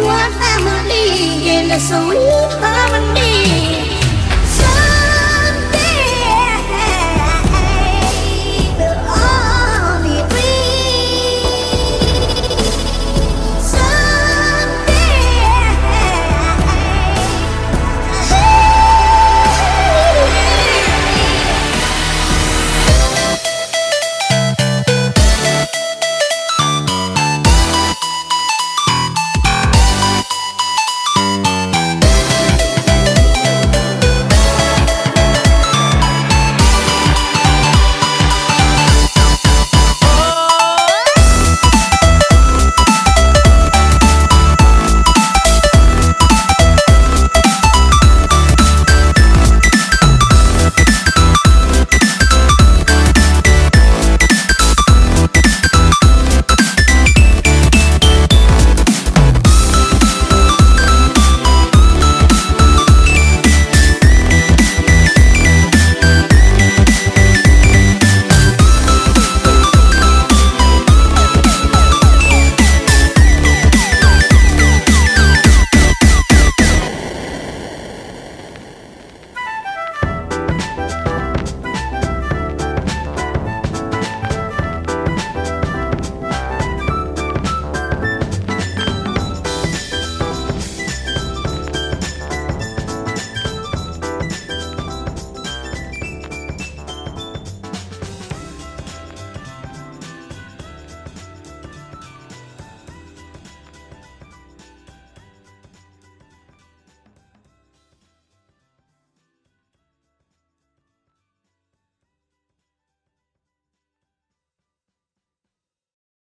one family in a sweet harmony.